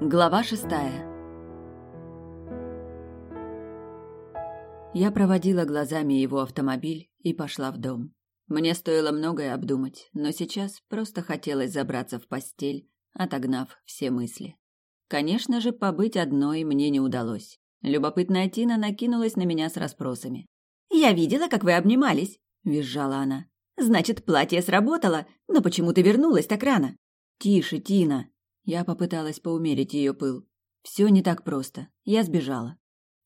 Глава шестая Я проводила глазами его автомобиль и пошла в дом. Мне стоило многое обдумать, но сейчас просто хотелось забраться в постель, отогнав все мысли. Конечно же, побыть одной мне не удалось. Любопытная Тина накинулась на меня с расспросами. «Я видела, как вы обнимались», — визжала она. «Значит, платье сработало, но почему ты вернулась так рано?» «Тише, Тина!» Я попыталась поумерить ее пыл. Все не так просто. Я сбежала.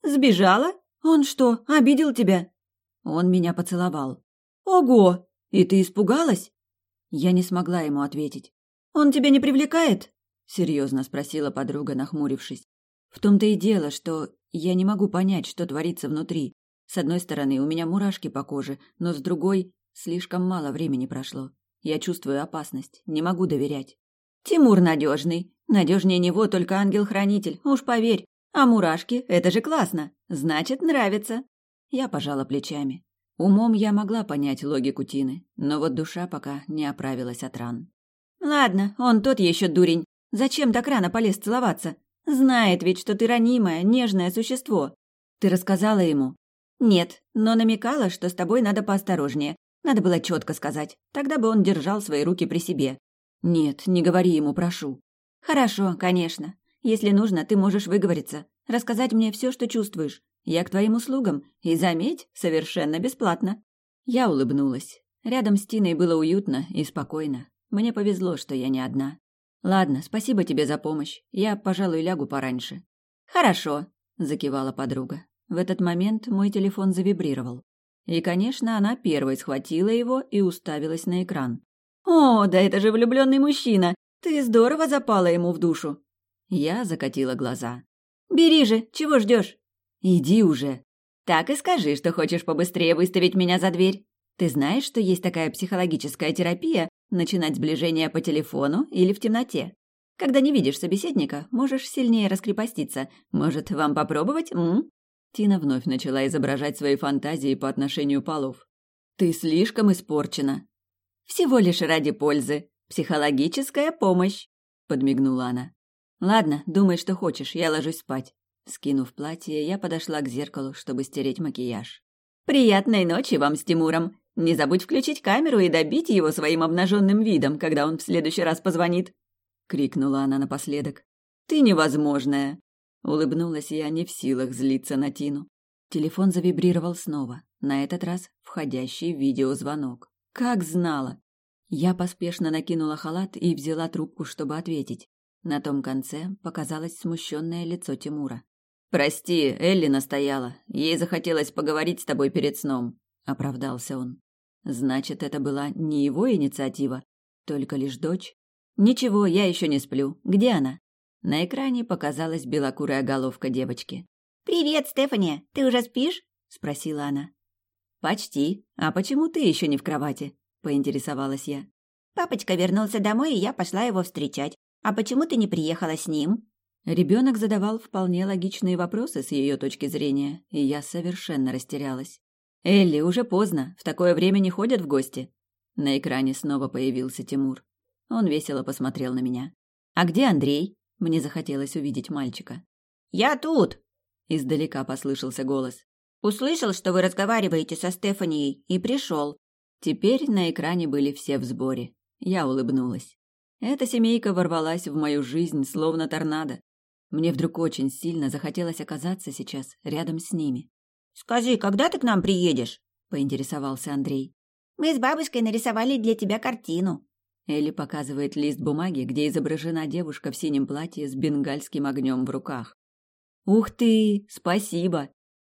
«Сбежала? Он что, обидел тебя?» Он меня поцеловал. «Ого! И ты испугалась?» Я не смогла ему ответить. «Он тебя не привлекает?» Серьезно спросила подруга, нахмурившись. В том-то и дело, что я не могу понять, что творится внутри. С одной стороны, у меня мурашки по коже, но с другой, слишком мало времени прошло. Я чувствую опасность, не могу доверять. Тимур надежный. Надежнее него только ангел-хранитель, уж поверь. А мурашки — это же классно. Значит, нравится. Я пожала плечами. Умом я могла понять логику Тины, но вот душа пока не оправилась от ран. Ладно, он тот еще дурень. Зачем так рано полез целоваться? Знает ведь, что ты ранимое, нежное существо. Ты рассказала ему? Нет, но намекала, что с тобой надо поосторожнее. Надо было четко сказать. Тогда бы он держал свои руки при себе. Нет, не говори ему, прошу. Хорошо, конечно. Если нужно, ты можешь выговориться, рассказать мне все, что чувствуешь. Я к твоим услугам, и заметь, совершенно бесплатно. Я улыбнулась. Рядом с Тиной было уютно и спокойно. Мне повезло, что я не одна. Ладно, спасибо тебе за помощь. Я, пожалуй, лягу пораньше. Хорошо, закивала подруга. В этот момент мой телефон завибрировал. И, конечно, она первой схватила его и уставилась на экран. «О, да это же влюбленный мужчина! Ты здорово запала ему в душу!» Я закатила глаза. «Бери же, чего ждешь?» «Иди уже!» «Так и скажи, что хочешь побыстрее выставить меня за дверь. Ты знаешь, что есть такая психологическая терапия начинать сближение по телефону или в темноте? Когда не видишь собеседника, можешь сильнее раскрепоститься. Может, вам попробовать, м?» Тина вновь начала изображать свои фантазии по отношению полов. «Ты слишком испорчена», всего лишь ради пользы. Психологическая помощь», — подмигнула она. «Ладно, думай, что хочешь, я ложусь спать». Скинув платье, я подошла к зеркалу, чтобы стереть макияж. «Приятной ночи вам с Тимуром! Не забудь включить камеру и добить его своим обнаженным видом, когда он в следующий раз позвонит!» — крикнула она напоследок. «Ты невозможная!» Улыбнулась я, не в силах злиться на Тину. Телефон завибрировал снова, на этот раз входящий видеозвонок. Как знала! Я поспешно накинула халат и взяла трубку, чтобы ответить. На том конце показалось смущенное лицо Тимура. «Прости, Элли настояла. Ей захотелось поговорить с тобой перед сном», — оправдался он. «Значит, это была не его инициатива, только лишь дочь? Ничего, я еще не сплю. Где она?» На экране показалась белокурая головка девочки. «Привет, Стефани! Ты уже спишь?» — спросила она. «Почти. А почему ты еще не в кровати?» — поинтересовалась я. «Папочка вернулся домой, и я пошла его встречать. А почему ты не приехала с ним?» Ребенок задавал вполне логичные вопросы с ее точки зрения, и я совершенно растерялась. «Элли, уже поздно. В такое время не ходят в гости». На экране снова появился Тимур. Он весело посмотрел на меня. «А где Андрей?» Мне захотелось увидеть мальчика. «Я тут!» Издалека послышался голос. Услышал, что вы разговариваете со Стефанией, и пришел. Теперь на экране были все в сборе. Я улыбнулась. Эта семейка ворвалась в мою жизнь, словно торнадо. Мне вдруг очень сильно захотелось оказаться сейчас рядом с ними. «Скажи, когда ты к нам приедешь?» — поинтересовался Андрей. «Мы с бабушкой нарисовали для тебя картину». Элли показывает лист бумаги, где изображена девушка в синем платье с бенгальским огнем в руках. «Ух ты! Спасибо!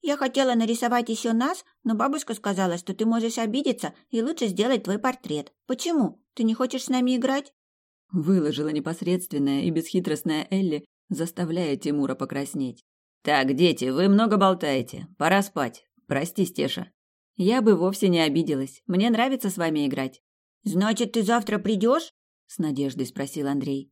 Я хотела нарисовать еще нас, но бабушка сказала, что ты можешь обидеться и лучше сделать твой портрет. Почему? Ты не хочешь с нами играть? Выложила непосредственная и бесхитростная Элли, заставляя Тимура покраснеть. Так, дети, вы много болтаете. Пора спать. Прости, Стеша. Я бы вовсе не обиделась. Мне нравится с вами играть. Значит, ты завтра придешь? С надеждой спросил Андрей.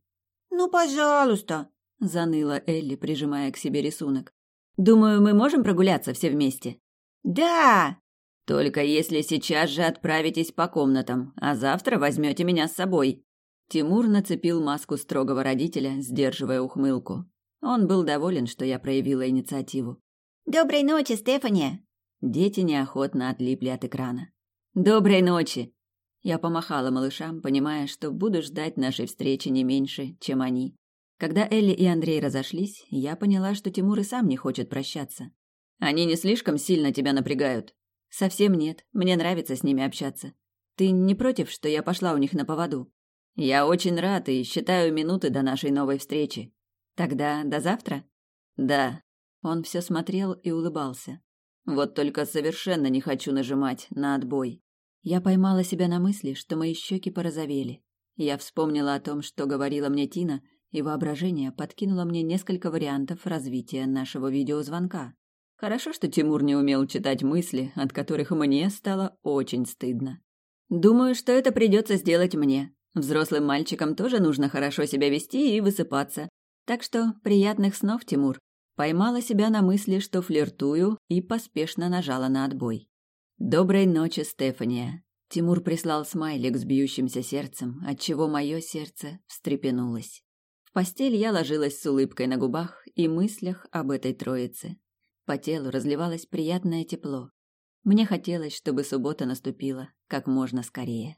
Ну, пожалуйста, заныла Элли, прижимая к себе рисунок. Думаю, мы можем прогуляться все вместе. Да. Только если сейчас же отправитесь по комнатам, а завтра возьмете меня с собой. Тимур нацепил маску строгого родителя, сдерживая ухмылку. Он был доволен, что я проявила инициативу. «Доброй ночи, Стефания!» Дети неохотно отлипли от экрана. «Доброй ночи!» Я помахала малышам, понимая, что буду ждать нашей встречи не меньше, чем они. Когда Элли и Андрей разошлись, я поняла, что Тимур и сам не хочет прощаться. «Они не слишком сильно тебя напрягают?» «Совсем нет. Мне нравится с ними общаться. Ты не против, что я пошла у них на поводу?» «Я очень рад и считаю минуты до нашей новой встречи. Тогда до завтра?» «Да». Он все смотрел и улыбался. «Вот только совершенно не хочу нажимать на отбой». Я поймала себя на мысли, что мои щеки порозовели. Я вспомнила о том, что говорила мне Тина, и воображение подкинуло мне несколько вариантов развития нашего видеозвонка. Хорошо, что Тимур не умел читать мысли, от которых мне стало очень стыдно. Думаю, что это придется сделать мне. Взрослым мальчикам тоже нужно хорошо себя вести и высыпаться. Так что приятных снов, Тимур. Поймала себя на мысли, что флиртую, и поспешно нажала на отбой. Доброй ночи, Стефания. Тимур прислал смайлик с бьющимся сердцем, отчего мое сердце встрепенулось. Постель я ложилась с улыбкой на губах и мыслях об этой троице. По телу разливалось приятное тепло. Мне хотелось, чтобы суббота наступила как можно скорее.